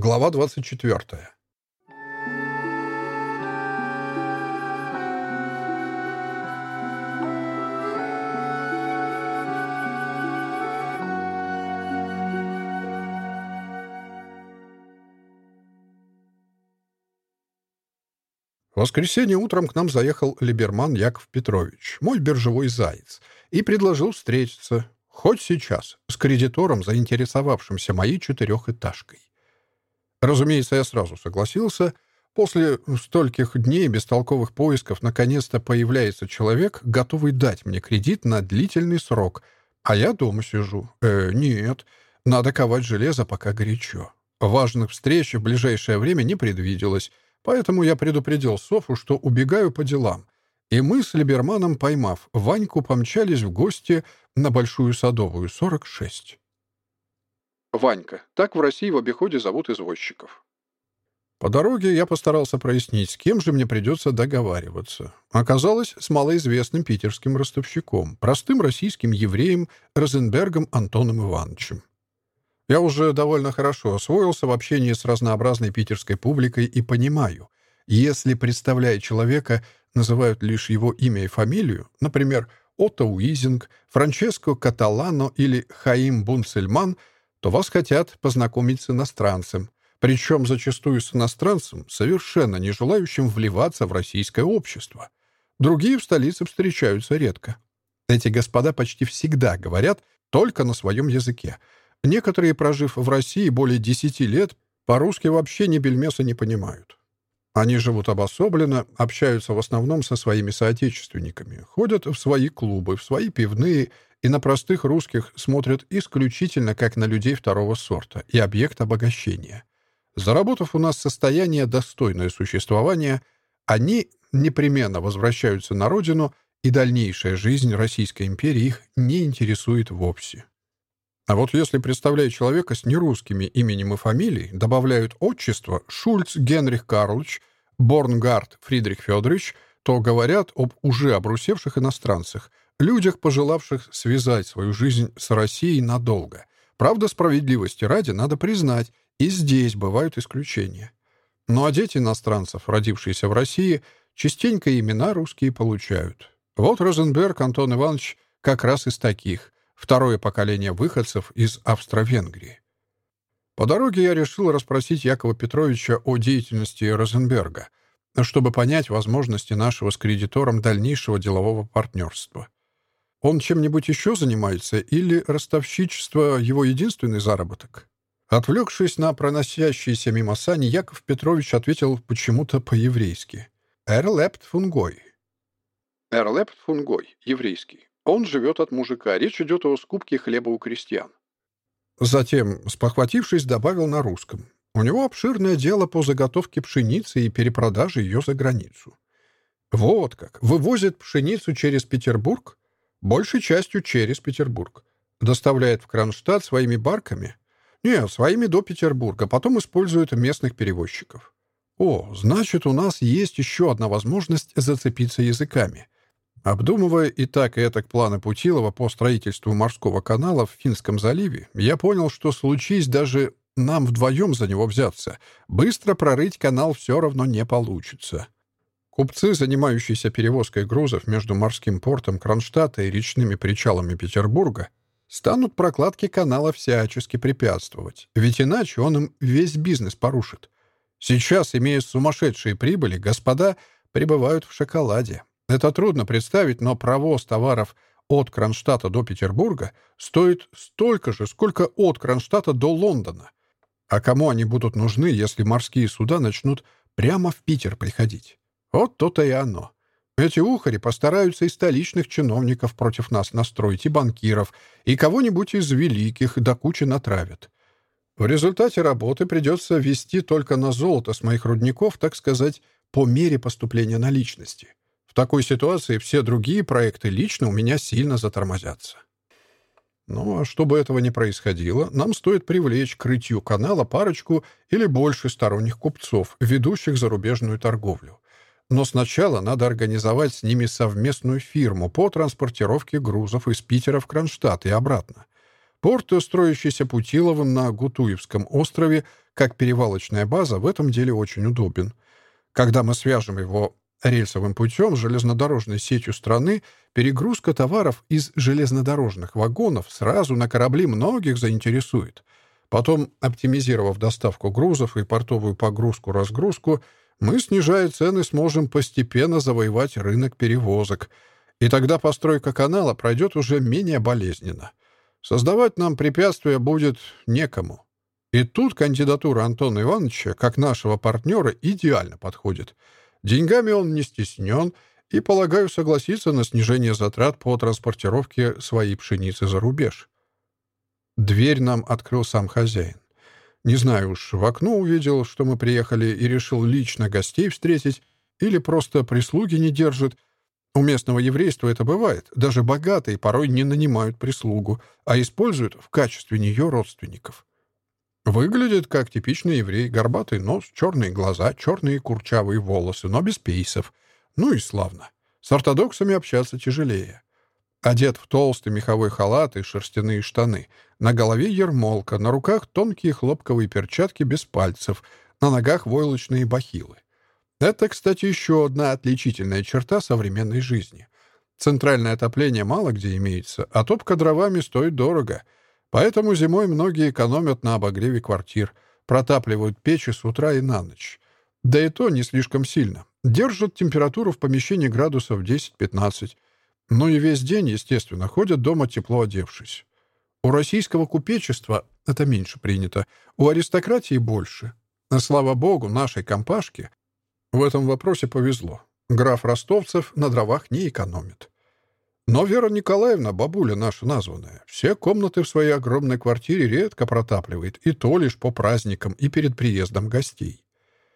Глава 24. В воскресенье утром к нам заехал Либерман Яков Петрович, мой биржевой заяц, и предложил встретиться, хоть сейчас, с кредитором, заинтересовавшимся моей четырехэтажкой. Разумеется, я сразу согласился. После стольких дней бестолковых поисков наконец-то появляется человек, готовый дать мне кредит на длительный срок. А я дома сижу. Э, нет, надо ковать железо, пока горячо. Важных встреч в ближайшее время не предвиделось, поэтому я предупредил Софу, что убегаю по делам. И мы с Либерманом, поймав Ваньку, помчались в гости на Большую Садовую, 46. Ванька. Так в России в обиходе зовут извозчиков. По дороге я постарался прояснить, с кем же мне придется договариваться. Оказалось, с малоизвестным питерским ростовщиком, простым российским евреем Розенбергом Антоном Ивановичем. Я уже довольно хорошо освоился в общении с разнообразной питерской публикой и понимаю, если, представляя человека, называют лишь его имя и фамилию, например, Отто Уизинг, Франческо Каталано или Хаим Бунцельман – то вас хотят познакомить с иностранцем, причем зачастую с иностранцем, совершенно не желающим вливаться в российское общество. Другие в столице встречаются редко. Эти господа почти всегда говорят только на своем языке — Некоторые, прожив в России более 10 лет, по-русски вообще ни бельмеса не понимают. Они живут обособленно, общаются в основном со своими соотечественниками, ходят в свои клубы, в свои пивные и на простых русских смотрят исключительно как на людей второго сорта и объект обогащения. Заработав у нас состояние, достойное существования, они непременно возвращаются на родину, и дальнейшая жизнь Российской империи их не интересует вовсе. А вот если, представляя человека с нерусскими именем и фамилией, добавляют отчество Шульц Генрих Карлович, Борнгард Фридрих Федорович, то говорят об уже обрусевших иностранцах – Людях, пожелавших связать свою жизнь с Россией надолго. Правда, справедливости ради надо признать, и здесь бывают исключения. Ну а дети иностранцев, родившиеся в России, частенько имена русские получают. Вот Розенберг Антон Иванович как раз из таких, второе поколение выходцев из Австро-Венгрии. По дороге я решил расспросить Якова Петровича о деятельности Розенберга, чтобы понять возможности нашего с кредитором дальнейшего делового партнерства. Он чем-нибудь еще занимается или ростовщичество — его единственный заработок? Отвлекшись на проносящиеся мимо сани, Яков Петрович ответил почему-то по-еврейски. «Эрлепт фунгой». «Эрлепт фунгой» — еврейский. Он живет от мужика. Речь идет о скупке хлеба у крестьян. Затем, спохватившись, добавил на русском. У него обширное дело по заготовке пшеницы и перепродаже ее за границу. Вот как. Вывозит пшеницу через Петербург? Больше частью через Петербург. Доставляет в Кронштадт своими барками? Не, своими до Петербурга, потом использует местных перевозчиков. О, значит, у нас есть еще одна возможность зацепиться языками. Обдумывая и так и этак планы Путилова по строительству морского канала в Финском заливе, я понял, что случись даже нам вдвоем за него взяться, быстро прорыть канал все равно не получится. Купцы, занимающиеся перевозкой грузов между морским портом Кронштадта и речными причалами Петербурга, станут прокладке канала всячески препятствовать, ведь иначе он им весь бизнес порушит. Сейчас, имея сумасшедшие прибыли, господа пребывают в шоколаде. Это трудно представить, но провоз товаров от Кронштадта до Петербурга стоит столько же, сколько от Кронштадта до Лондона. А кому они будут нужны, если морские суда начнут прямо в Питер приходить? Вот то-то и оно. Эти ухари постараются и столичных чиновников против нас настроить, и банкиров, и кого-нибудь из великих до кучи натравят. В результате работы придется вести только на золото с моих рудников, так сказать, по мере поступления наличности. В такой ситуации все другие проекты лично у меня сильно затормозятся. Ну, а чтобы этого не происходило, нам стоит привлечь к рытью канала парочку или больше сторонних купцов, ведущих зарубежную торговлю. Но сначала надо организовать с ними совместную фирму по транспортировке грузов из Питера в Кронштадт и обратно. Порт, строящийся Путиловым на Гутуевском острове, как перевалочная база, в этом деле очень удобен. Когда мы свяжем его рельсовым путем с железнодорожной сетью страны, перегрузка товаров из железнодорожных вагонов сразу на корабли многих заинтересует. Потом, оптимизировав доставку грузов и портовую погрузку-разгрузку, мы, снижая цены, сможем постепенно завоевать рынок перевозок. И тогда постройка канала пройдет уже менее болезненно. Создавать нам препятствия будет некому. И тут кандидатура Антона Ивановича, как нашего партнера, идеально подходит. Деньгами он не стеснен и, полагаю, согласится на снижение затрат по транспортировке своей пшеницы за рубеж. Дверь нам открыл сам хозяин. Не знаю уж, в окно увидел, что мы приехали, и решил лично гостей встретить, или просто прислуги не держит. У местного еврейства это бывает. Даже богатые порой не нанимают прислугу, а используют в качестве нее родственников. Выглядит как типичный еврей, горбатый нос, черные глаза, черные курчавые волосы, но без пейсов. Ну и славно. С ортодоксами общаться тяжелее. Одет в толстый меховой халат и шерстяные штаны. На голове ермолка, на руках тонкие хлопковые перчатки без пальцев, на ногах войлочные бахилы. Это, кстати, еще одна отличительная черта современной жизни. Центральное отопление мало где имеется, а топка дровами стоит дорого. Поэтому зимой многие экономят на обогреве квартир, протапливают печи с утра и на ночь. Да и то не слишком сильно. Держат температуру в помещении градусов 10-15. Но и весь день, естественно, ходят дома тепло одевшись. У российского купечества это меньше принято, у аристократии больше. Но, слава богу, нашей компашке в этом вопросе повезло. Граф Ростовцев на дровах не экономит. Но Вера Николаевна, бабуля наша названная, все комнаты в своей огромной квартире редко протапливает, и то лишь по праздникам и перед приездом гостей.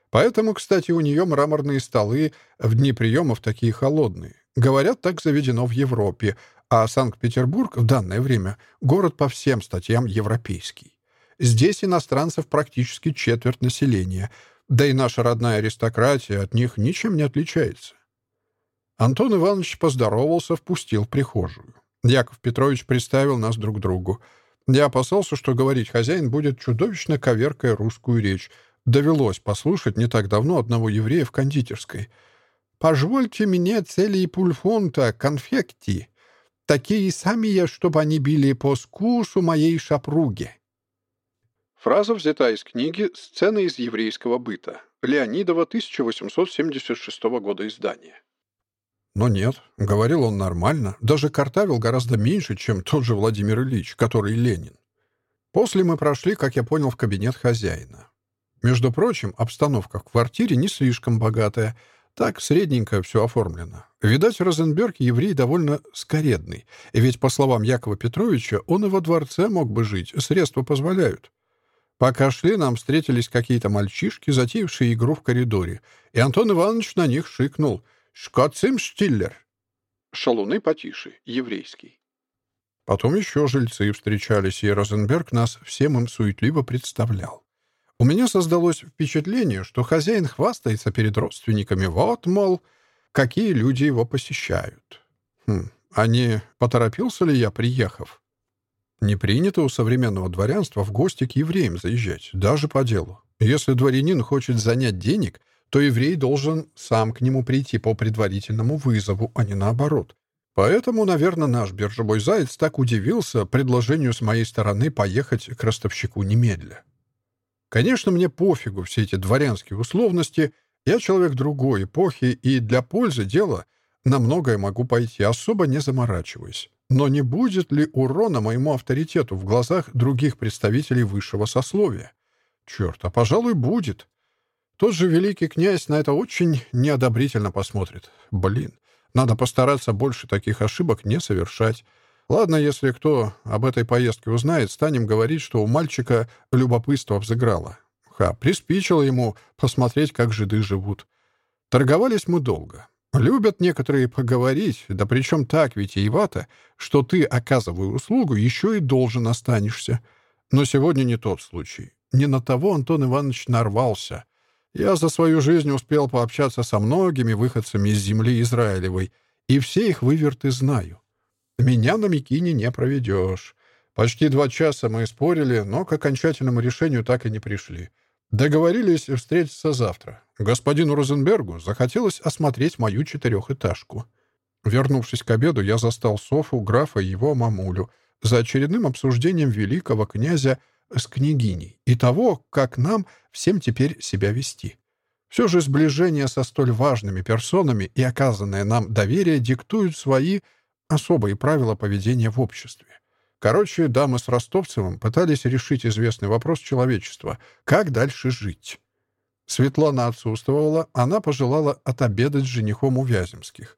Поэтому, кстати, у нее мраморные столы в дни приемов такие холодные, Говорят, так заведено в Европе, а Санкт-Петербург в данное время — город по всем статьям европейский. Здесь иностранцев практически четверть населения, да и наша родная аристократия от них ничем не отличается. Антон Иванович поздоровался, впустил в прихожую. Яков Петрович представил нас друг другу. Я опасался, что говорить хозяин будет чудовищно коверкая русскую речь. Довелось послушать не так давно одного еврея в кондитерской — Позвольте мне цели и пульфонта, конфекти. Такие самые, чтобы они били по скусу моей шапруги». Фраза взята из книги «Сцены из еврейского быта» Леонидова 1876 года издания. Но нет, говорил он нормально, даже картавил гораздо меньше, чем тот же Владимир Ильич, который Ленин. После мы прошли, как я понял, в кабинет хозяина. Между прочим, обстановка в квартире не слишком богатая — Так, средненько все оформлено. Видать, Розенберг еврей довольно скоредный. Ведь, по словам Якова Петровича, он и во дворце мог бы жить, средства позволяют. Пока шли, нам встретились какие-то мальчишки, затеявшие игру в коридоре, и Антон Иванович на них шикнул «Шкоцим Штиллер!» Шалуны потише, еврейский. Потом еще жильцы встречались, и Розенберг нас всем им суетливо представлял. У меня создалось впечатление, что хозяин хвастается перед родственниками. Вот, мол, какие люди его посещают. Хм, а не поторопился ли я, приехав? Не принято у современного дворянства в гости к евреям заезжать, даже по делу. Если дворянин хочет занять денег, то еврей должен сам к нему прийти по предварительному вызову, а не наоборот. Поэтому, наверное, наш биржевой заяц так удивился предложению с моей стороны поехать к ростовщику немедля. Конечно, мне пофигу все эти дворянские условности. Я человек другой эпохи, и для пользы дела на многое могу пойти, особо не заморачиваясь. Но не будет ли урона моему авторитету в глазах других представителей высшего сословия? Черт, а пожалуй, будет. Тот же великий князь на это очень неодобрительно посмотрит. Блин, надо постараться больше таких ошибок не совершать. Ладно, если кто об этой поездке узнает, станем говорить, что у мальчика любопытство взыграло. Ха, приспичило ему посмотреть, как жиды живут. Торговались мы долго. Любят некоторые поговорить, да причем так витиевато, что ты, оказывая услугу, еще и должен останешься. Но сегодня не тот случай. Не на того Антон Иванович нарвался. Я за свою жизнь успел пообщаться со многими выходцами из земли Израилевой, и все их выверты знаю. Меня на Микине не проведешь. Почти два часа мы спорили, но к окончательному решению так и не пришли. Договорились встретиться завтра. Господину Розенбергу захотелось осмотреть мою четырехэтажку. Вернувшись к обеду, я застал Софу, графа и его мамулю за очередным обсуждением великого князя с княгиней и того, как нам всем теперь себя вести. особые правила поведения в обществе. Короче, дамы с ростовцевым пытались решить известный вопрос человечества — как дальше жить? Светлана отсутствовала, она пожелала отобедать с женихом у Вяземских.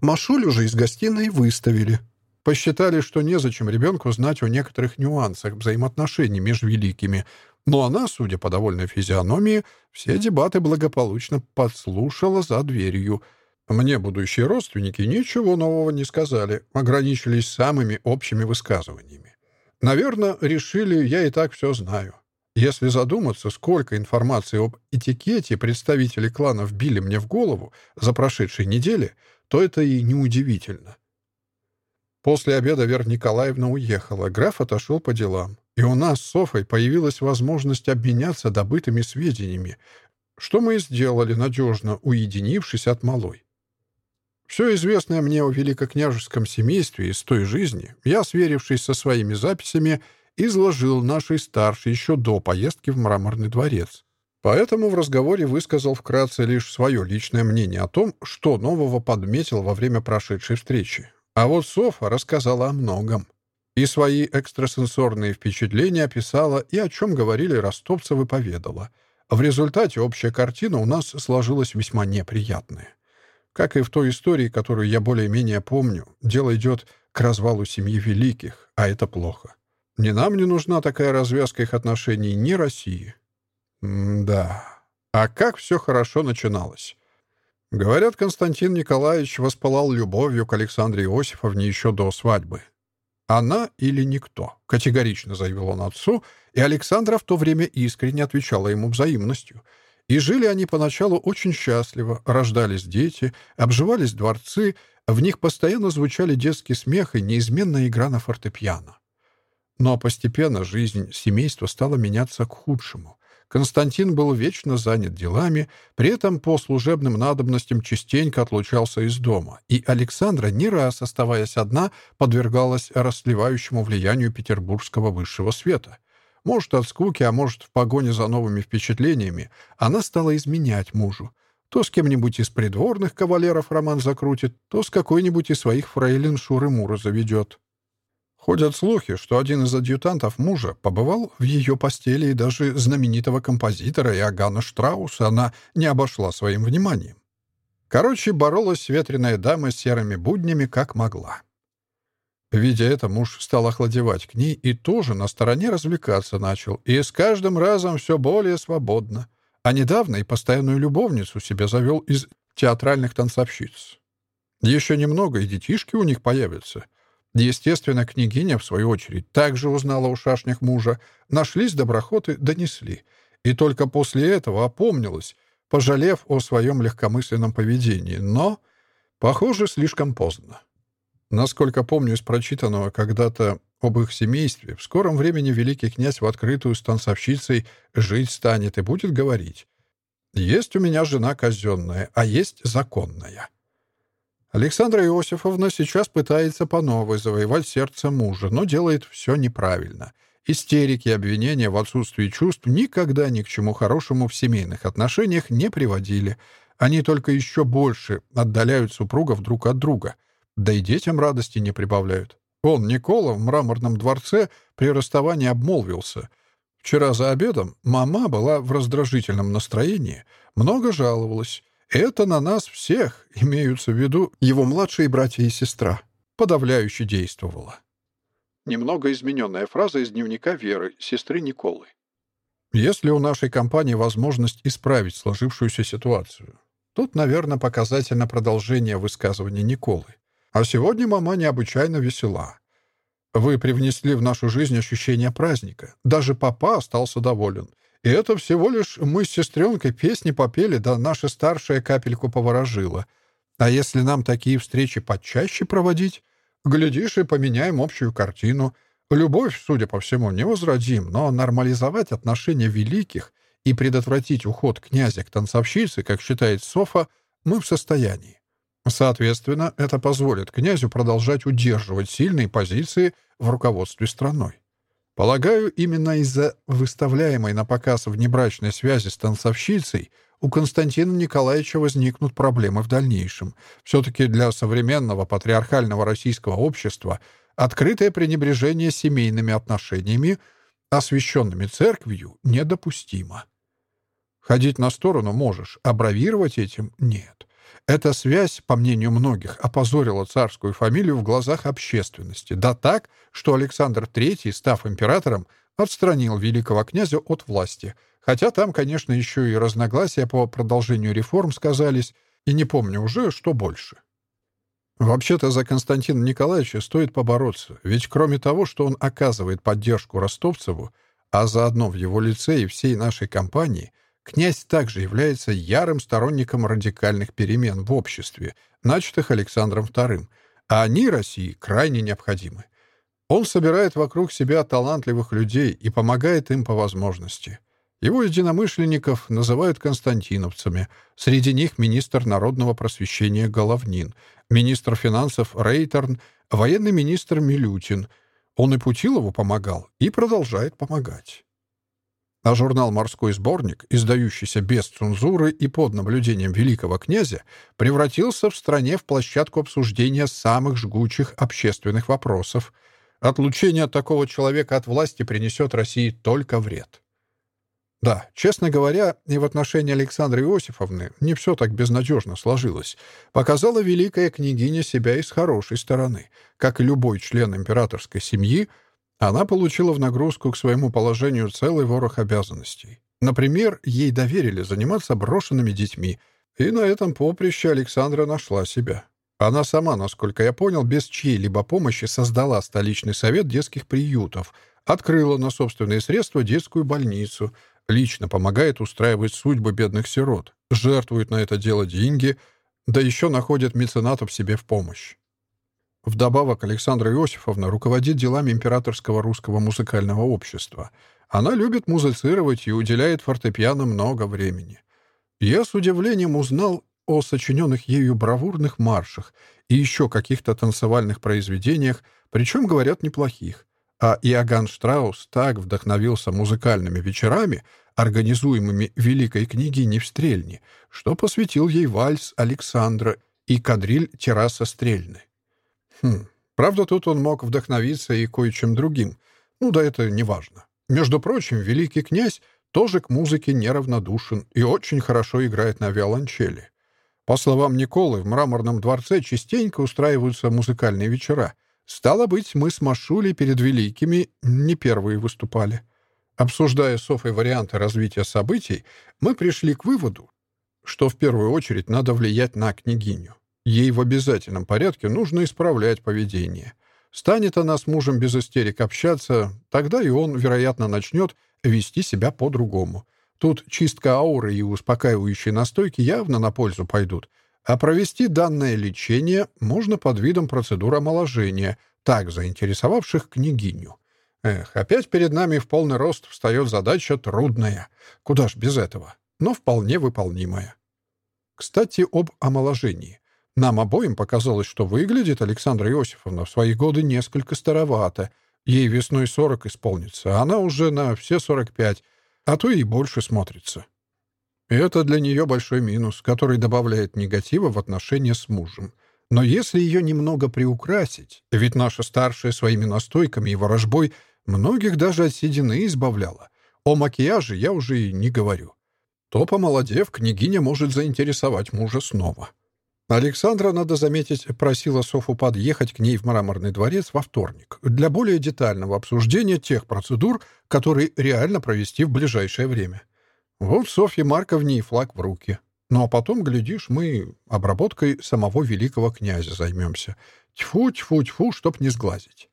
Машулю же из гостиной выставили. Посчитали, что незачем ребенку знать о некоторых нюансах взаимоотношений между великими, но она, судя по довольной физиономии, все дебаты благополучно подслушала за дверью — мне будущие родственники ничего нового не сказали, ограничились самыми общими высказываниями. Наверное, решили, я и так все знаю. Если задуматься, сколько информации об этикете представители клана вбили мне в голову за прошедшие недели, то это и неудивительно. После обеда Вера Николаевна уехала, граф отошел по делам, и у нас с Софой появилась возможность обменяться добытыми сведениями, что мы и сделали, надежно уединившись от малой. Все известное мне о великокняжеском семействе из той жизни, я, сверившись со своими записями, изложил нашей старшей еще до поездки в Мраморный дворец. Поэтому в разговоре высказал вкратце лишь свое личное мнение о том, что нового подметил во время прошедшей встречи. А вот Софа рассказала о многом. И свои экстрасенсорные впечатления описала, и о чем говорили Ростовцевы поведала. В результате общая картина у нас сложилась весьма неприятная. Как и в той истории, которую я более-менее помню, дело идет к развалу семьи великих, а это плохо. Ни нам не нужна такая развязка их отношений, ни России. М-да. А как все хорошо начиналось. Говорят, Константин Николаевич воспылал любовью к Александре Иосифовне еще до свадьбы. «Она или никто», — категорично заявил он отцу, и Александра в то время искренне отвечала ему взаимностью. И жили они поначалу очень счастливо, рождались дети, обживались дворцы, в них постоянно звучали детский смех и неизменная игра на фортепиано. Но постепенно жизнь семейства стала меняться к худшему. Константин был вечно занят делами, при этом по служебным надобностям частенько отлучался из дома, и Александра, не раз оставаясь одна, подвергалась расливающему влиянию петербургского высшего света. Может, от скуки, а может, в погоне за новыми впечатлениями, она стала изменять мужу. То с кем-нибудь из придворных кавалеров роман закрутит, то с какой-нибудь из своих фрейлин Шуры-Мура заведет. Ходят слухи, что один из адъютантов мужа побывал в ее постели, и даже знаменитого композитора Иоганна Штрауса она не обошла своим вниманием. Короче, боролась ветреная дама с серыми буднями как могла. Видя это, муж стал охладевать к ней и тоже на стороне развлекаться начал. И с каждым разом все более свободно. А недавно и постоянную любовницу себе завел из театральных танцовщиц. Еще немного, и детишки у них появятся. Естественно, княгиня, в свою очередь, также узнала у шашнях мужа. Нашлись доброхоты, донесли. И только после этого опомнилась, пожалев о своем легкомысленном поведении. Но, похоже, слишком поздно. Насколько помню из прочитанного когда-то об их семействе, в скором времени великий князь в открытую с танцовщицей жить станет и будет говорить. «Есть у меня жена казенная, а есть законная». Александра Иосифовна сейчас пытается по новой завоевать сердце мужа, но делает все неправильно. Истерики и обвинения в отсутствии чувств никогда ни к чему хорошему в семейных отношениях не приводили. Они только еще больше отдаляют супругов друг от друга — Да и детям радости не прибавляют. Он, Никола, в мраморном дворце при расставании обмолвился. Вчера за обедом мама была в раздражительном настроении, много жаловалась. Это на нас всех, имеются в виду его младшие братья и сестра, подавляюще действовало. Немного измененная фраза из дневника Веры, сестры Николы. Есть ли у нашей компании А сегодня мама необычайно весела. Вы привнесли в нашу жизнь ощущение праздника. Даже папа остался доволен. И это всего лишь мы с сестренкой песни попели, да наша старшая капельку поворожила. А если нам такие встречи почаще проводить, глядишь и поменяем общую картину. Любовь, судя по всему, не невозродим, но нормализовать отношения великих и предотвратить уход князя к танцовщице, как считает Софа, мы в состоянии. Соответственно, это позволит князю продолжать удерживать сильные позиции в руководстве страной. Полагаю, именно из-за выставляемой на показ внебрачной связи с танцовщицей у Константина Николаевича возникнут проблемы в дальнейшем. Все-таки для современного патриархального российского общества открытое пренебрежение семейными отношениями, освященными церковью, недопустимо. Ходить на сторону можешь, а бравировать этим — нет. Эта связь, по мнению многих, опозорила царскую фамилию в глазах общественности. Да так, что Александр III, став императором, отстранил великого князя от власти. Хотя там, конечно, еще и разногласия по продолжению реформ сказались, и не помню уже, что больше. Вообще-то за Константина Николаевича стоит побороться, ведь кроме того, что он оказывает поддержку Ростовцеву, а заодно в его Князь также является ярым сторонником радикальных перемен в обществе, начатых Александром II, а они России крайне необходимы. Он собирает вокруг себя талантливых людей и помогает им по возможности. Его единомышленников называют константиновцами, среди них министр народного просвещения Головнин, министр финансов Рейтерн, военный министр Милютин. Он и Путилову помогал, и продолжает помогать. а журнал «Морской сборник», издающийся без цензуры и под наблюдением великого князя, превратился в стране в площадку обсуждения самых жгучих общественных вопросов. Отлучение такого человека от власти принесет России только вред. Да, честно говоря, и в отношении Александры Иосифовны не все так безнадежно сложилось. Показала великая княгиня себя из хорошей стороны. Как и любой член императорской семьи — Она получила в нагрузку к своему положению целый ворох обязанностей. Например, ей доверили заниматься брошенными детьми, и на этом поприще Александра нашла себя. Она сама, насколько я понял, без чьей-либо помощи создала столичный совет детских приютов, открыла на собственные средства детскую больницу, лично помогает устраивать судьбы бедных сирот, жертвует на это дело деньги, да еще находит меценатов себе в помощь. Вдобавок, Александра Иосифовна руководит делами Императорского русского музыкального общества. Она любит музицировать и уделяет фортепиано много времени. Я с удивлением узнал о сочиненных ею бравурных маршах и еще каких-то танцевальных произведениях, причем, говорят, неплохих. А Иоганн Штраус так вдохновился музыкальными вечерами, организуемыми великой княгиней в Стрельне, что посвятил ей вальс Александра и кадриль Терраса Стрельны. Хм. Правда, тут он мог вдохновиться и кое-чем другим. Ну да это не важно. Между прочим, великий князь тоже к музыке неравнодушен и очень хорошо играет на виолончели. По словам Николы, в Мраморном дворце частенько устраиваются музыкальные вечера. Стало быть, мы с Машулей перед великими не первые выступали. Обсуждая с Софой варианты развития событий, мы пришли к выводу, что в первую очередь надо влиять на княгиню. Ей в обязательном порядке нужно исправлять поведение. Станет она с мужем без истерик общаться, тогда и он, вероятно, начнет вести себя по-другому. Тут чистка ауры и успокаивающие настойки явно на пользу пойдут. А провести данное лечение можно под видом процедуры омоложения, так заинтересовавших княгиню. Эх, опять перед нами в полный рост встает задача трудная. Куда ж без этого? Но вполне выполнимая. Кстати, об омоложении. Нам обоим показалось, что выглядит Александра Иосифовна в свои годы несколько старовато. Ей весной 40 исполнится, а она уже на все 45, а то и больше смотрится. И это для нее большой минус, который добавляет негатива в отношения с мужем. Но если ее немного приукрасить, Александра надо заметить, просила Софу подъехать к ней в мраморный дворец во вторник для более детального обсуждения тех процедур, которые реально провести в ближайшее время. Вот Софья Марковне и флаг в руки. Ну а потом, глядишь, мы обработкой самого великого князя займемся. Тьфу-тьфу-тьфу, чтоб не сглазить.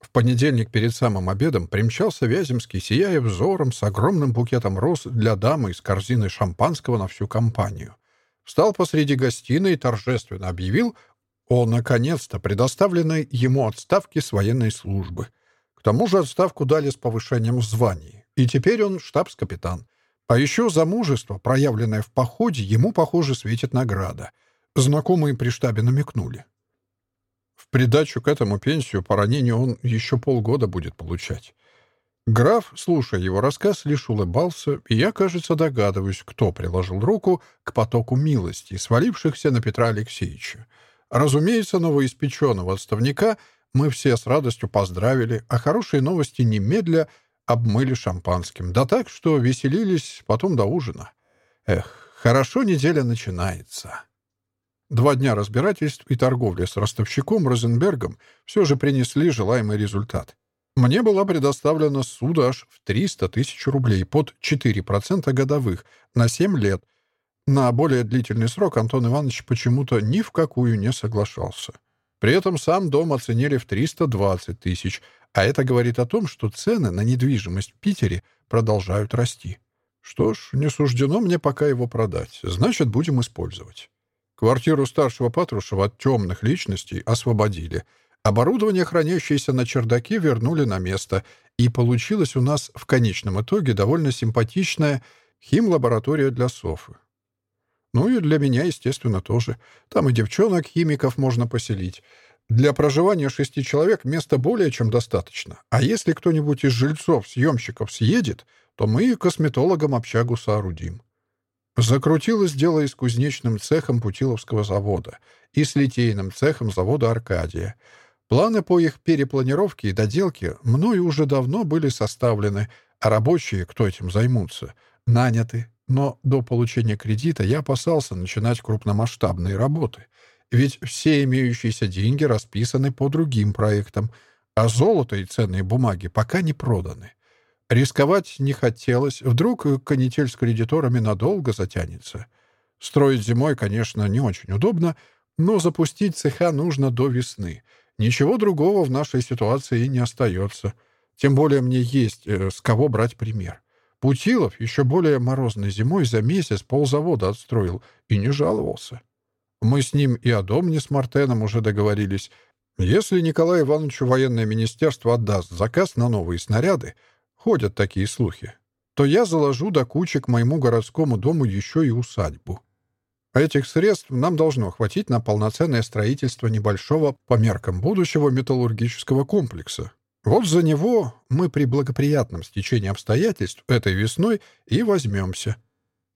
В понедельник перед самым обедом примчался Вяземский, сияя взором с огромным букетом роз для дамы из корзины шампанского на всю компанию — Встал посреди гостиной и торжественно объявил о, наконец-то, предоставленной ему отставке с военной службы. К тому же отставку дали с повышением в звании. И теперь он штабс-капитан. А еще за мужество, проявленное в походе, ему, похоже, светит награда. Знакомые при штабе намекнули. В придачу к этому пенсию по ранению он еще полгода будет получать. Граф, слушая его рассказ, лишь улыбался, и я, кажется, догадываюсь, кто приложил руку к потоку милости, свалившихся на Петра Алексеевича. Разумеется, новоиспеченного отставника мы все с радостью поздравили, а хорошие новости немедля обмыли шампанским. Да так, что веселились потом до ужина. Эх, хорошо неделя начинается. Два дня разбирательств и торговли с ростовщиком Розенбергом все Мне была предоставлена суда аж в 300 тысяч рублей под 4% годовых на 7 лет. На более длительный срок Антон Иванович почему-то ни в какую не соглашался. При этом сам дом оценили в 320 тысяч, а это говорит о том, что цены на недвижимость в Питере продолжают расти. Что ж, не суждено мне пока его продать, значит, будем использовать. Квартиру старшего Патрушева от темных личностей освободили — Оборудование, хранящееся на чердаке, вернули на место, и получилось у нас в конечном итоге довольно симпатичная химлаборатория для Софы. Ну и для меня, естественно, тоже. Там и девчонок-химиков можно поселить. Для проживания шести человек места более чем достаточно. А если кто-нибудь из жильцов, съемщиков съедет, то мы косметологам общагу соорудим. Закрутилось дело и с кузнечным цехом Путиловского завода, и с литейным цехом завода «Аркадия». Планы по их перепланировке и доделке мною уже давно были составлены, а рабочие, кто этим займутся, наняты. Но до получения кредита я опасался начинать крупномасштабные работы. Ведь все имеющиеся деньги расписаны по другим проектам, а золото и ценные бумаги пока не проданы. Рисковать не хотелось, вдруг канитель с кредиторами надолго затянется. Строить зимой, конечно, не очень удобно, но запустить цеха нужно до весны — Ничего другого в нашей ситуации не остается. Тем более мне есть э, с кого брать пример. Путилов еще более морозной зимой за месяц ползавода отстроил и не жаловался. Мы с ним и о Домне с Мартеном уже договорились. Если Николаю Ивановичу военное министерство отдаст заказ на новые снаряды, ходят такие слухи, то я заложу до кучи к моему городскому дому еще и усадьбу. Этих средств нам должно хватить на полноценное строительство небольшого по меркам будущего металлургического комплекса. Вот за него мы при благоприятном стечении обстоятельств этой весной и возьмемся.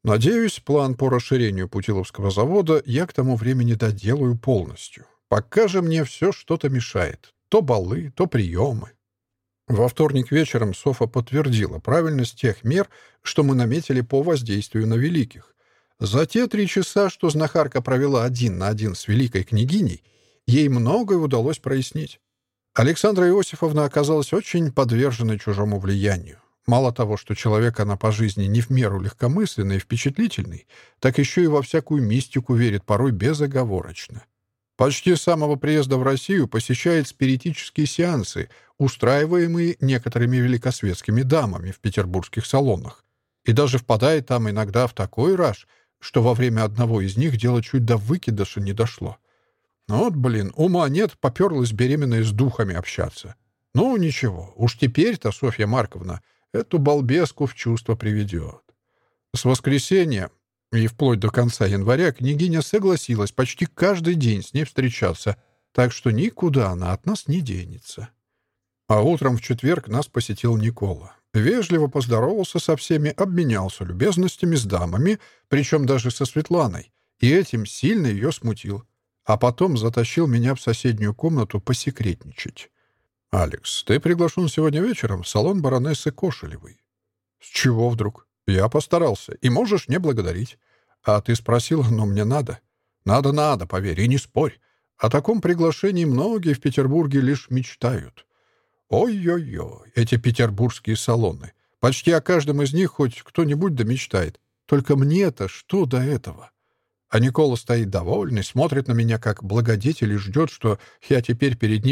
Надеюсь, план по расширению Путиловского завода я к тому времени доделаю полностью. Пока же мне все что-то мешает. То балы, то приемы. Во вторник вечером Софа подтвердила правильность тех мер, что мы наметили по воздействию на великих. За те три часа, что знахарка провела один на один с великой княгиней, ей многое удалось прояснить. Александра Иосифовна оказалась очень подверженной чужому влиянию. Мало того, что человек она по жизни не в меру легкомысленный и впечатлительный, так еще и во всякую мистику верит порой безоговорочно. Почти с самого приезда в Россию посещает спиритические сеансы, устраиваемые некоторыми великосветскими дамами в петербургских салонах, и даже впадает там иногда в такой раж — что во время одного из них дело чуть до выкидыша не дошло. Вот, блин, ума нет, поперлась беременная с духами общаться. Ну, ничего, уж теперь-то Софья Марковна эту балбеску в чувство приведет. С воскресенья и вплоть до конца января княгиня согласилась почти каждый день с ней встречаться, так что никуда она от нас не денется. А утром в четверг нас посетил Никола. Вежливо поздоровался со всеми, обменялся любезностями с дамами, причем даже со Светланой, и этим сильно ее смутил. А потом затащил меня в соседнюю комнату посекретничать. «Алекс, ты приглашен сегодня вечером в салон баронессы Кошелевой». «С чего вдруг? Я постарался, и можешь не благодарить. А ты спросил, но мне надо». «Надо-надо, поверь, и не спорь. О таком приглашении многие в Петербурге лишь мечтают». Ой-ой-ой, эти петербургские салоны. Почти о каждом из них хоть кто-нибудь да мечтает. Только мне-то что до этого? А Никола стоит довольный, смотрит на меня как благодетель и ждет, что я теперь перед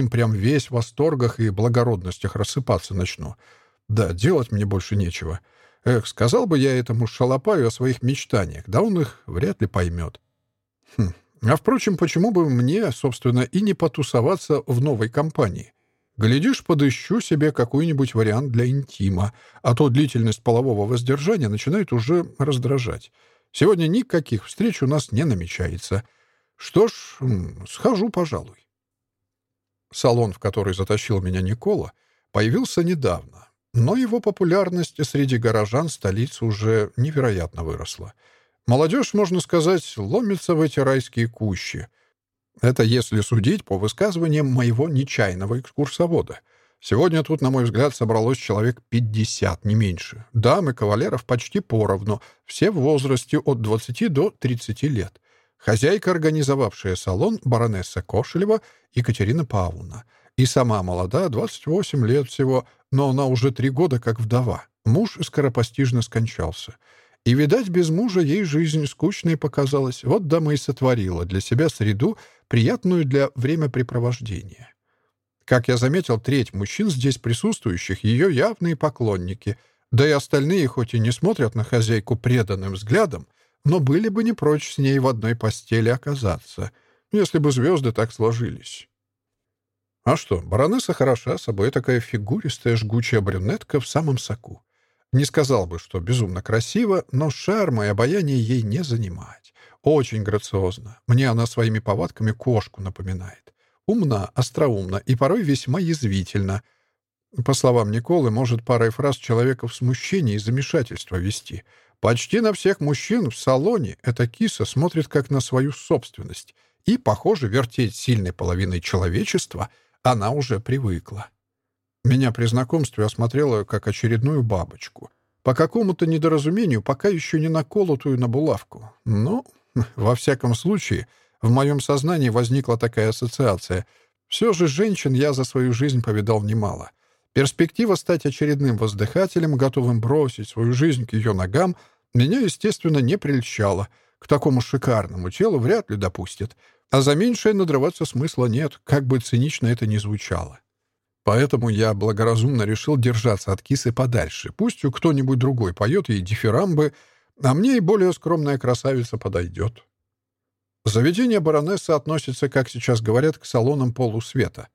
Глядишь, подыщу себе какой-нибудь вариант для интима, а то длительность полового воздержания начинает уже раздражать. Сегодня никаких встреч у нас не намечается. Что ж, схожу, пожалуй. Салон, в который затащил меня Никола, появился недавно, но его популярность среди горожан столицы уже невероятно выросла. Молодежь, можно сказать, ломится в эти райские кущи — это если судить по высказываниям моего нечаянного экскурсовода. Сегодня тут, на мой взгляд, собралось человек 50, не меньше. Дам и кавалеров почти поровну, все в возрасте от 20 до 30 лет. Хозяйка, организовавшая салон, баронесса Кошелева Екатерина Павловна. И сама молода, 28 лет всего, но она уже три года как вдова. Муж скоропостижно скончался. И, видать, без мужа ей жизнь скучной показалась. Вот дама и сотворила для себя среду, приятную для времяпрепровождения. Как я заметил, треть мужчин здесь присутствующих — ее явные поклонники, да и остальные хоть и не смотрят на хозяйку преданным взглядом, но были бы не прочь с ней в одной постели оказаться, если бы звезды так сложились. А что, баронесса хороша, собой такая фигуристая жгучая брюнетка в самом соку. Не сказал бы, что безумно красиво, но шарма и обаяние ей не занимать. очень грациозно. Мне она своими повадками кошку напоминает. Умна, остроумна и порой весьма язвительна. По словам Николы, может парой фраз человека в смущении и замешательство вести. Почти на всех мужчин в салоне эта киса смотрит как на свою собственность. И, похоже, вертеть сильной половиной человечества она уже привыкла. Меня при знакомстве осмотрела как очередную бабочку — По какому-то недоразумению пока еще не наколотую на булавку. Но ну, во всяком случае, в моем сознании возникла такая ассоциация. Все же женщин я за свою жизнь повидал немало. Перспектива стать очередным воздыхателем, готовым бросить свою жизнь к ее ногам, меня, естественно, не прельщала. К такому шикарному телу вряд ли допустят. А за меньшее надрываться смысла нет, как бы цинично это ни звучало. Поэтому я благоразумно решил держаться от кисы подальше. Пусть кто-нибудь другой поет ей дифирамбы, а мне и более скромная красавица подойдет. Заведение баронессы относится, как сейчас говорят, к салонам полусвета.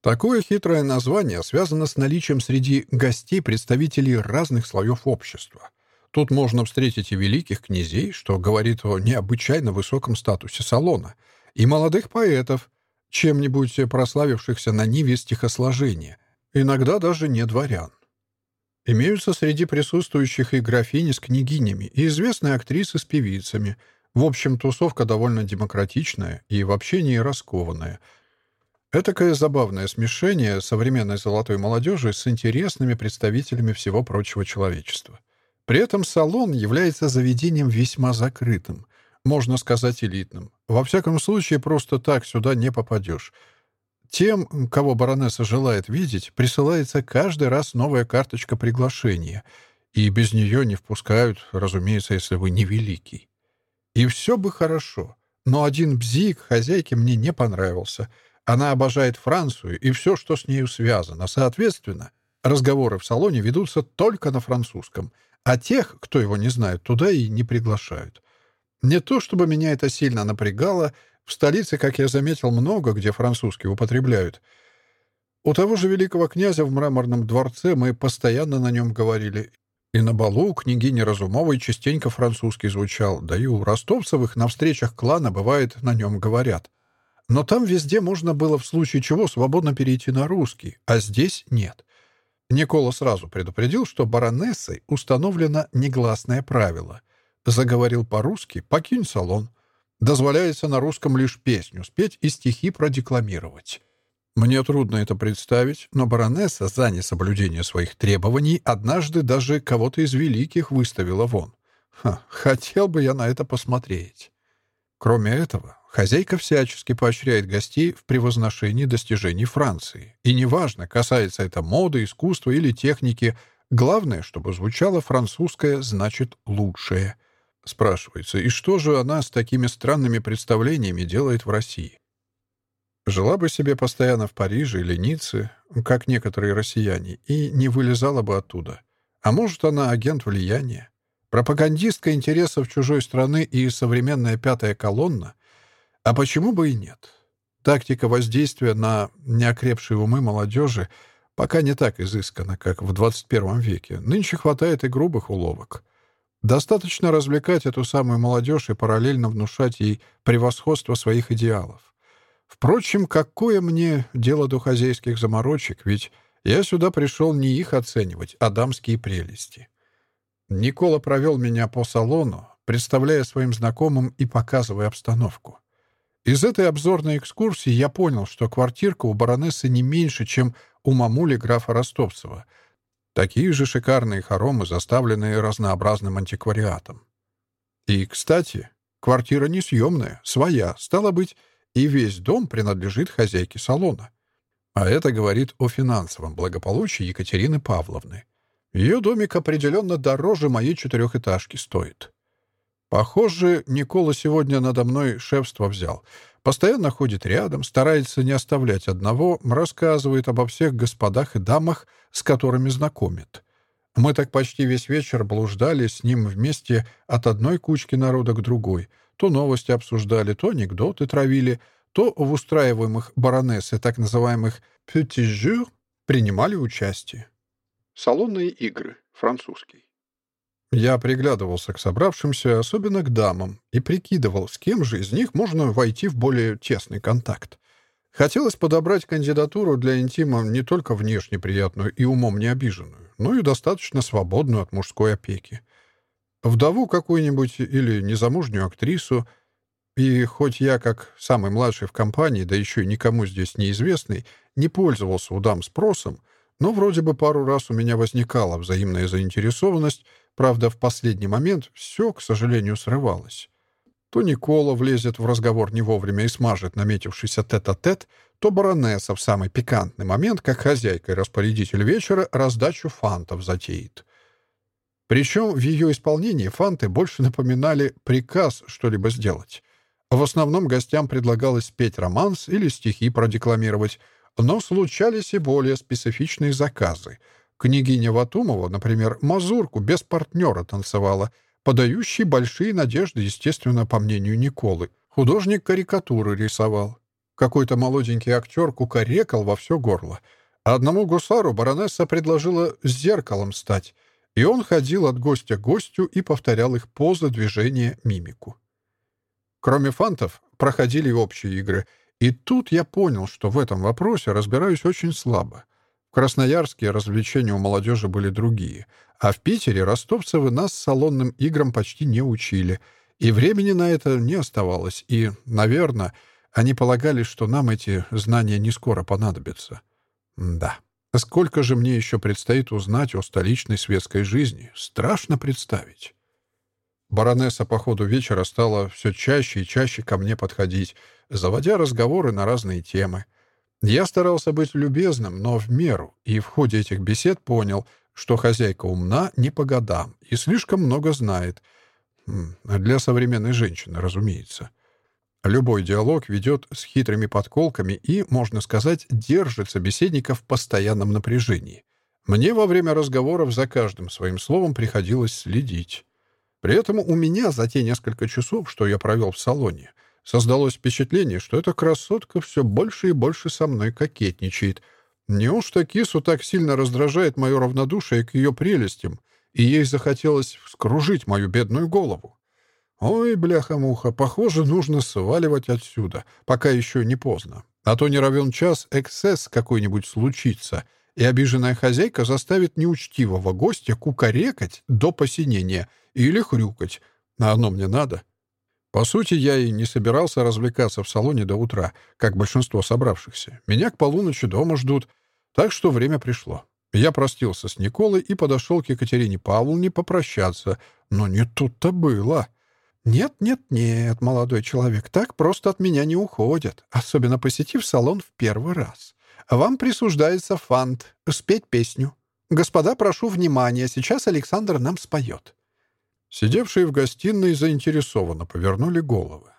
Такое хитрое название связано с наличием среди гостей представителей разных слоев общества. Тут можно встретить и великих князей, что говорит о необычайно высоком статусе салона, и молодых поэтов, чем-нибудь прославившихся на ниве стихосложения, иногда даже не дворян. Имеются среди присутствующих и графини с княгинями, и известные актрисы с певицами. В общем, тусовка довольно демократичная и в общении раскованная. Этакое забавное смешение современной золотой молодежи с интересными представителями всего прочего человечества. При этом салон является заведением весьма закрытым, можно сказать, элитным. Во всяком случае, просто так сюда не попадешь — Тем, кого баронесса желает видеть, присылается каждый раз новая карточка приглашения, и без нее не впускают, разумеется, если вы не великий. И все бы хорошо, но один бзик хозяйке мне не понравился. Она обожает Францию и все, что с нею связано. Соответственно, разговоры в салоне ведутся только на французском, а тех, кто его не знает, туда и не приглашают. Не то чтобы меня это сильно напрягало — в столице, как я заметил, много где французский употребляют. У того же великого князя в мраморном дворце мы постоянно на нем говорили. И на балу у княгини Разумовой частенько французский звучал, да и у ростовцевых на встречах клана бывает на нем говорят. Но там везде можно было в случае чего свободно перейти на русский, а здесь нет. Никола сразу предупредил, что баронессой установлено негласное правило. Заговорил по-русски «покинь салон» дозволяется на русском лишь песню спеть и стихи продекламировать. Мне трудно это представить, но баронесса за несоблюдение своих требований однажды даже кого-то из великих выставила вон. Ха, хотел бы я на это посмотреть. Кроме этого, хозяйка всячески поощряет гостей в превозношении достижений Франции. И неважно, касается это моды, искусства или техники, главное, чтобы звучало французское «значит лучшее». Спрашивается, и что же она с такими странными представлениями делает в России? Жила бы себе постоянно в Париже или Ницце, как некоторые россияне, и не вылезала бы оттуда. А может, она агент влияния? Пропагандистка интересов чужой страны и современная пятая колонна? А почему бы и нет? Тактика воздействия на неокрепшие умы молодежи пока не так изыскана, как в 21 веке. Нынче хватает и грубых уловок. Достаточно развлекать эту самую молодежь и параллельно внушать ей превосходство своих идеалов. Впрочем, какое мне дело до хозяйских заморочек, ведь я сюда пришел не их оценивать, а дамские прелести. Никола провел меня по салону, представляя своим знакомым и показывая обстановку. Из этой обзорной экскурсии я понял, что квартирка у баронессы не меньше, чем у мамули графа Ростовцева. Такие же шикарные хоромы, заставленные разнообразным антиквариатом. И, кстати, квартира несъемная, своя, стало быть, и весь дом принадлежит хозяйке салона. А это говорит о финансовом благополучии Екатерины Павловны. Ее домик определенно дороже моей четырехэтажки стоит. Похоже, Никола сегодня надо мной шефство взял. Постоянно ходит рядом, старается не оставлять одного, рассказывает обо всех господах и дамах, с которыми знакомит. Мы так почти весь вечер блуждали с ним вместе от одной кучки народа к другой — то новости обсуждали, то анекдоты травили, то в устраиваемых баронессы так называемых «petit jour» принимали участие. Салонные игры. Французский. Я приглядывался к собравшимся, особенно к дамам, и прикидывал, с кем же из них можно войти в более тесный контакт. Хотелось подобрать кандидатуру для интима не только внешне приятную и умом не обиженную, но и достаточно свободную от мужской опеки. Вдову какую-нибудь или незамужнюю актрису. И хоть я, как самый младший в компании, да еще и никому здесь неизвестный, не пользовался у дам спросом, но вроде бы пару раз у меня возникала взаимная заинтересованность, правда, в последний момент все, к сожалению, срывалось. То Никола влезет в разговор не вовремя и смажет наметившийся тет-а-тет, -тет, то баронесса в самый пикантный момент, как хозяйка и распорядитель вечера, раздачу фантов затеет. Причем в ее исполнении фанты больше напоминали приказ что-либо сделать. В основном гостям предлагалось спеть романс или стихи продекламировать, но случались и более специфичные заказы. Княгиня Ватумова, например, мазурку без партнера танцевала, подающий большие надежды, естественно, по мнению Николы. Художник карикатуры рисовал. Какой-то молоденький актер кукарекал во все горло. Одному гусару баронесса предложила зеркалом стать, и он ходил от гостя к гостю и повторял их позы, движения, мимику. Кроме фантов, проходили общие игры, и тут я понял, что в этом вопросе разбираюсь очень слабо. В Красноярске развлечения у молодежи были другие, А в Питере ростовцевы нас салонным играм почти не учили. И времени на это не оставалось. И, наверное, они полагали, что нам эти знания не скоро понадобятся. Да. Сколько же мне еще предстоит узнать о столичной светской жизни? Страшно представить. Баронесса по ходу вечера стала все чаще и чаще ко мне подходить, заводя разговоры на разные темы. Я старался быть любезным, но в меру, и в ходе этих бесед понял — что хозяйка умна не по годам и слишком много знает. Для современной женщины, разумеется. Любой диалог ведет с хитрыми подколками и, можно сказать, держит собеседника в постоянном напряжении. Мне во время разговоров за каждым своим словом приходилось следить. При этом у меня за те несколько часов, что я провел в салоне, создалось впечатление, что эта красотка все больше и больше со мной кокетничает. Неужто кису так сильно раздражает мое равнодушие к ее прелестям, и ей захотелось вскружить мою бедную голову? «Ой, бляха-муха, похоже, нужно сваливать отсюда, пока еще не поздно. А то не равен час эксцесс какой-нибудь случится, и обиженная хозяйка заставит неучтивого гостя кукарекать до посинения или хрюкать. А оно мне надо». По сути, я и не собирался развлекаться в салоне до утра, как большинство собравшихся. Меня к полуночи дома ждут, так что время пришло. Я простился с Николой и подошел к Екатерине Павловне попрощаться, но не тут-то было. «Нет, нет, нет, молодой человек, так просто от меня не уходят, особенно посетив салон в первый раз. Вам присуждается фант, спеть песню. Господа, прошу внимания, сейчас Александр нам споет». Сидевшие в гостиной заинтересованно повернули головы.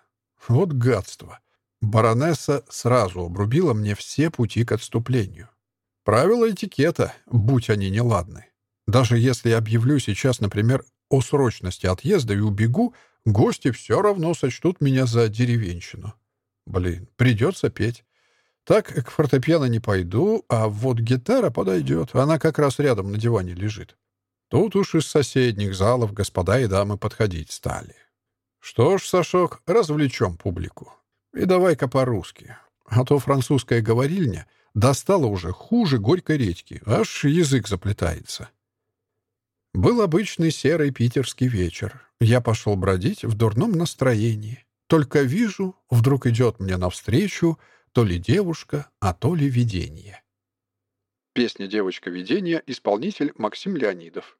Вот гадство. Баронесса сразу обрубила мне все пути к отступлению. Правила этикета, будь они неладны. Даже если я объявлю сейчас, например, о срочности отъезда и убегу, Гости все равно сочтут меня за деревенщину. Блин, придется петь. Так к фортепиано не пойду, а вот гитара подойдет. Она как раз рядом на диване лежит. Тут уж из соседних залов господа и дамы подходить стали. Что ж, Сашок, развлечем публику. И давай-ка по-русски. А то французская говорильня достала уже хуже горькой редьки. Аж язык заплетается. Был обычный серый питерский вечер. Я пошел бродить в дурном настроении. Только вижу, вдруг идет мне навстречу то ли девушка, а то ли видение. Песня «Девочка видения» исполнитель Максим Леонидов.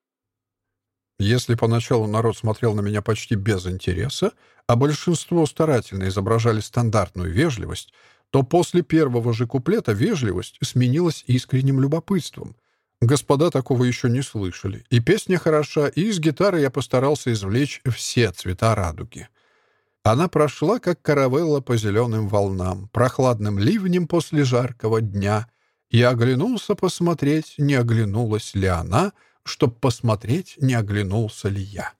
Если поначалу народ смотрел на меня почти без интереса, а большинство старательно изображали стандартную вежливость, то после первого же куплета вежливость сменилась искренним любопытством. Господа такого еще не слышали. И песня хороша, и из гитары я постарался извлечь все цвета радуги. Она прошла, как каравелла по зеленым волнам, прохладным ливнем после жаркого дня — Я оглянулся посмотреть, не оглянулась ли она, чтоб посмотреть, не оглянулся ли я.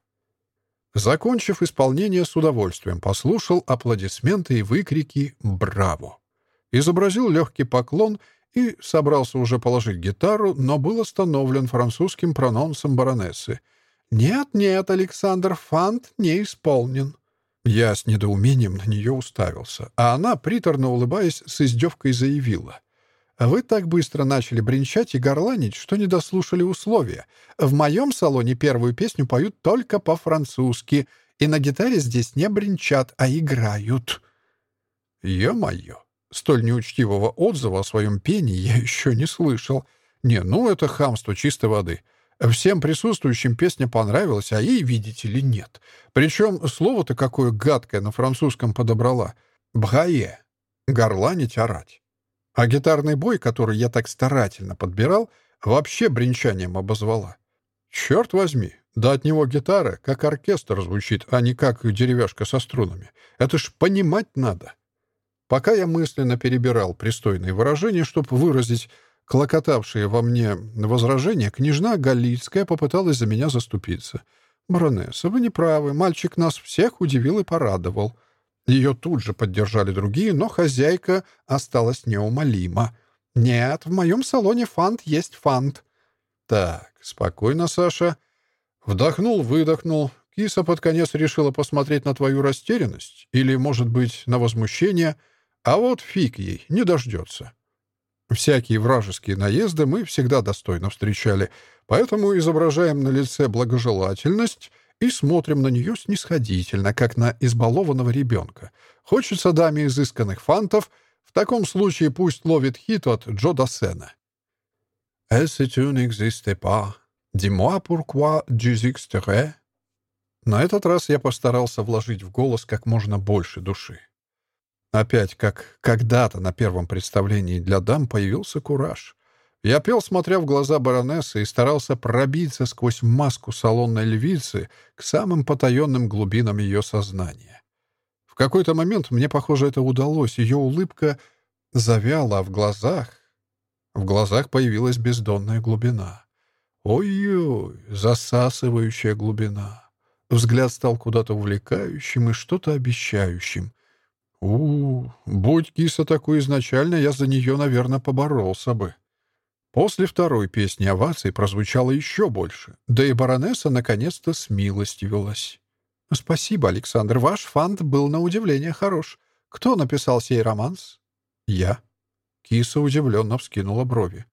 Закончив исполнение, с удовольствием послушал аплодисменты и выкрики «Браво!». Изобразил легкий поклон и собрался уже положить гитару, но был остановлен французским прононсом баронессы. «Нет-нет, Александр Фант не исполнен». Я с недоумением на нее уставился, а она, приторно улыбаясь, с издевкой заявила. «Вы так быстро начали бренчать и горланить, что не дослушали условия. В моем салоне первую песню поют только по-французски, и на гитаре здесь не бренчат, а играют». «Е-мое! Столь неучтивого отзыва о своем пении я еще не слышал. Не, ну это хамство чистой воды». Всем присутствующим песня понравилась, а ей, видите ли, А гитарный бой, который я так старательно подбирал, вообще бренчанием обозвала. Черт возьми, да от него гитара как оркестр звучит, а не как деревяшка со струнами. Это ж понимать надо. Пока я мысленно перебирал пристойные выражения, чтобы выразить клокотавшие во мне возражения, княжна Галицкая попыталась за меня заступиться. «Баронесса, вы не правы. Мальчик нас всех удивил и порадовал». Ее тут же поддержали другие, но хозяйка осталась неумолима. «Нет, в моем салоне фант есть фант». «Так, спокойно, Саша». Вдохнул-выдохнул. Киса под конец решила посмотреть на твою растерянность или, может быть, на возмущение. А вот фиг ей, не дождется. Всякие вражеские наезды мы всегда достойно встречали, поэтому изображаем на лице благожелательность и смотрим на нее снисходительно, как на избалованного ребенка. Хочется даме изысканных фантов, в таком случае пусть ловит хит от Джо Дассена. «Et si tu n'existais pas, dis-moi pourquoi j'existerais?» На этот раз я постарался вложить в голос как можно больше души. Опять, как когда-то на первом представлении для дам появился кураж. Я пел, смотря в глаза баронессы, и старался пробиться сквозь маску салонной львицы к самым потаенным глубинам ее сознания. В какой-то момент мне, похоже, это удалось. Ее улыбка завяла, а в глазах... В глазах появилась бездонная глубина. Ой-ой, засасывающая глубина. Взгляд стал куда-то увлекающим и что-то обещающим. У, будь киса такой изначально, я за нее, наверное, поборолся бы. После второй песни оваций прозвучало еще больше, да и баронесса наконец-то смилостивилась. «Спасибо, Александр, ваш фант был на удивление хорош. Кто написал сей романс?» «Я». Киса удивленно вскинула брови.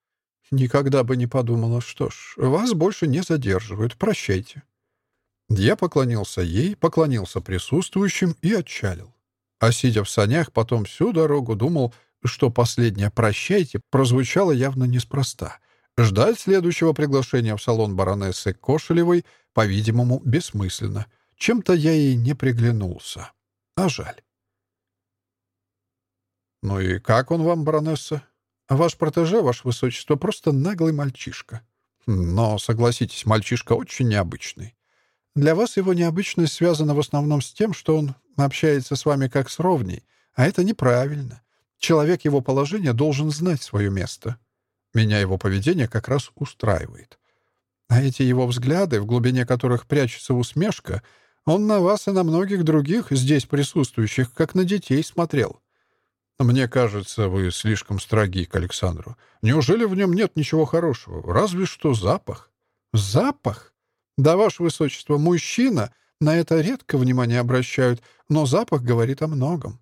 «Никогда бы не подумала. Что ж, вас больше не задерживают. Прощайте». Я поклонился ей, поклонился присутствующим и отчалил. А сидя в санях, потом всю дорогу думал, что последняя прощайте прозвучало явно неспроста. Ждать следующего приглашения в салон баронессы Кошелевой, по-видимому, бессмысленно. Чем-то я ей не приглянулся. А жаль. «Ну и как он вам, баронесса? Ваш протеже, ваше высочество, просто наглый мальчишка. Но, согласитесь, мальчишка очень необычный. Для вас его необычность связана в основном с тем, что он общается с вами как с ровней, а это неправильно. Человек его положения должен знать свое место. Меня его поведение как раз устраивает. А эти его взгляды, в глубине которых прячется усмешка, он на вас и на многих других здесь присутствующих, как на детей, смотрел. Мне кажется, вы слишком строги к Александру. Неужели в нем нет ничего хорошего? Разве что запах. Запах? Да, ваше высочество, мужчина на это редко внимание обращают, но запах говорит о многом.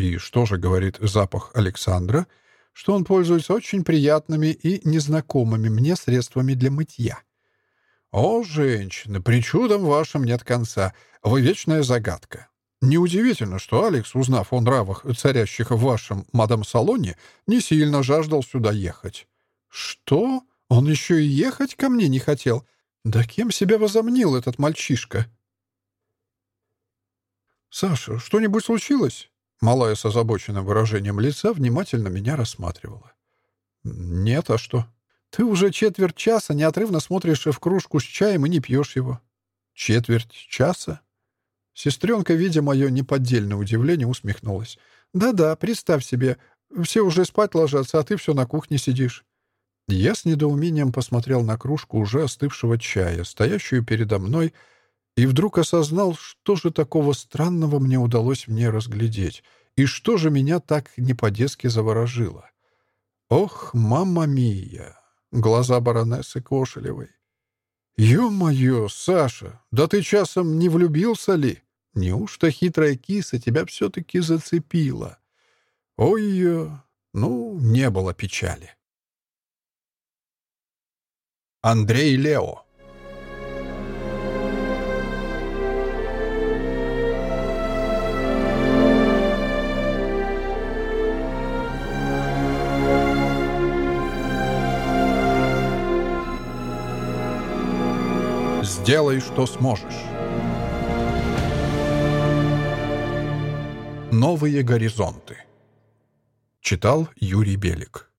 И что же говорит запах Александра, что он пользуется очень приятными и незнакомыми мне средствами для мытья. «О, женщина, причудом вашим нет конца. Вы вечная загадка. Неудивительно, что Алекс, узнав о нравах, царящих в вашем мадам-салоне, не сильно жаждал сюда ехать». «Что? Он еще и ехать ко мне не хотел? Да кем себя возомнил этот мальчишка?» «Саша, что-нибудь случилось?» Малая с озабоченным выражением лица внимательно меня рассматривала. «Нет, а что?» «Ты уже четверть часа неотрывно смотришь в кружку с чаем и не пьешь его». «Четверть часа?» Сестренка, видя мое неподдельное удивление, усмехнулась. «Да-да, представь себе, все уже спать ложатся, а ты все на кухне сидишь». Я с недоумением посмотрел на кружку уже остывшего чая, стоящую передо мной, и вдруг осознал, что же такого странного мне удалось в ней разглядеть, и что же меня так не по-детски заворожило. «Ох, мамма мия!» Глаза баронессы Кошелевой. «Ё-моё, Саша, да ты часом не сделай, что сможешь. Новые горизонты. Читал Юрий Белик.